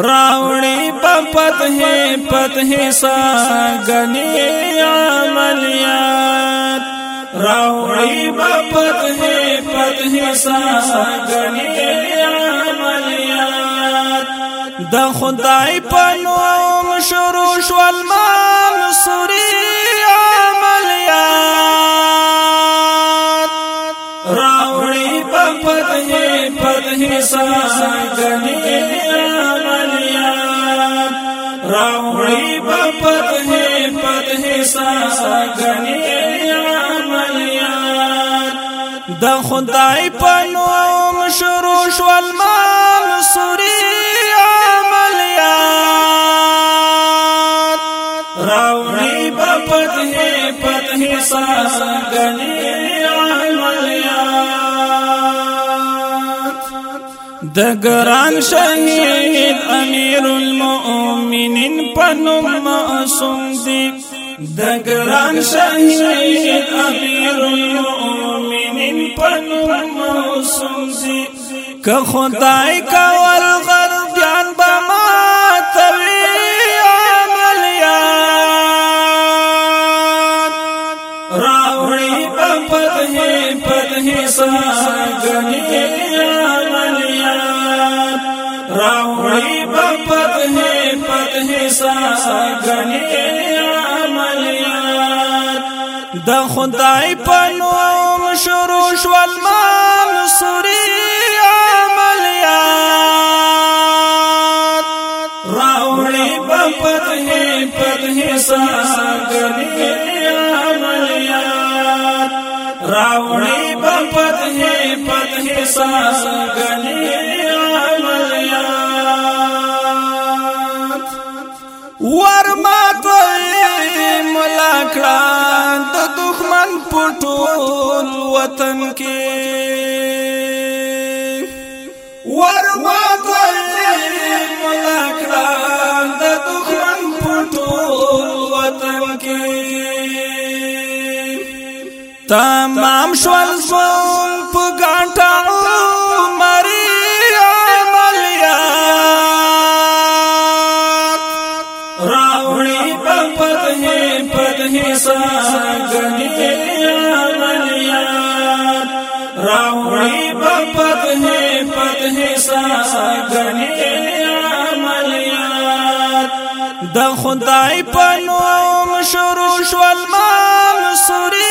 راوڑی پا پتہ پتہ ساگنی عملیات راوڑی پا پتہ پتہ ساگنی عملیات دا خدای پا نوم شروع شوال مال سوری عملیات راوڑی پا پتہ پتہ ساگنی عملیات راوړي په پته پته ساګني عملیات د خدای په نوم شروع شول مال سوري عملیات راوړي په پته پته ساګني دگران شهید امیر المؤمنین پنوم معصوم دی دگران شهید امیر المؤمنین پنوم معصوم دی که خدای کا ور با ما تبی عملیات راوړي پا پدهی پدهی سره راوړي په پته پته ساګني عملیات د خدای په نوم شروع شول مال سوري عملیات راوړي په پته پته ساګني عملیات راوړي په پته پته ساګني ورمات ملاکړه د دښمن پټول وطن کې ورمات ملاکړه د دښمن پټول وطن کې تمام شول زول په ګانټ راوړي په پته پته ساګنې عملیات راوړي په پته پته ساګنې عملیات د خدای په نوم شروع شول مال سوري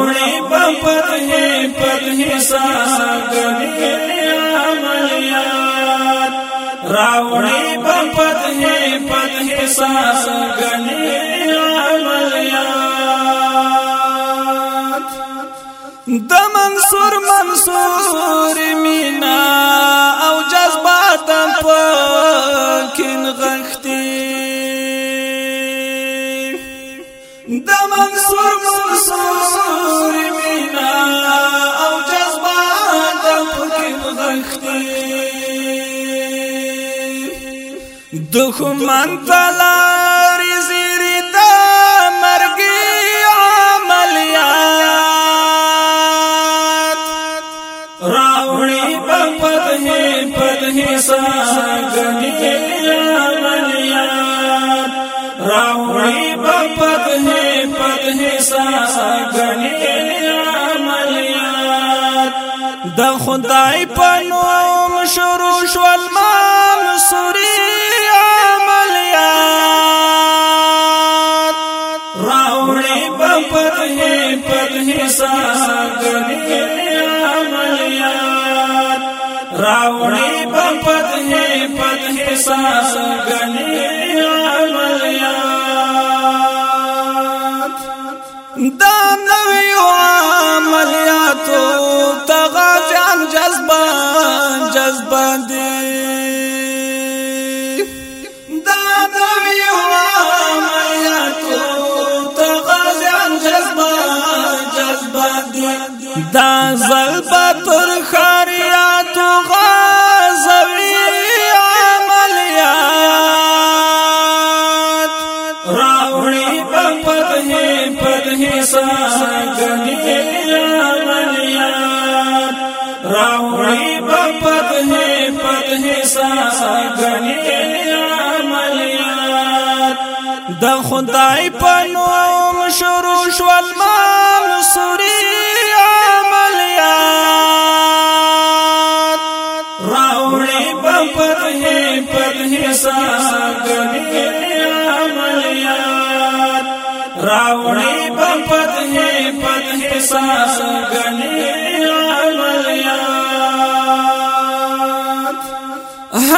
وړي پر هي پر حساب عملیات راوړي پر هي پر حساب عملیات د منصور منصور مینا او جذبات پکین غختي د منصور منصور تلار منت دا مرگی عملیات راوڑی بپتیں پدھے سا سا عملیات راوڑی پا پدھے پدھے سا سا د خدای په نوم شروع شول مال سوري عملیات راوړې په پته پته ساګنې عملیات راوړې په پته پته ساګنې عملیات دا نوې عملیاتو تغا باندې دا د یو مایا تو ته غزان جذبه جذبه دا زلبه غني عملیات د خدای په نوم شروع شول مال سوري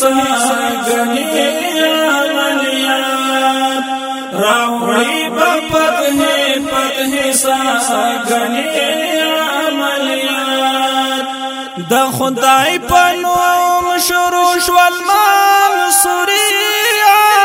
ساگنی عملیات راوڑی با پتہ پتہ ساگنی عملیات دا خدای پنوم شروع شوال مال سوریات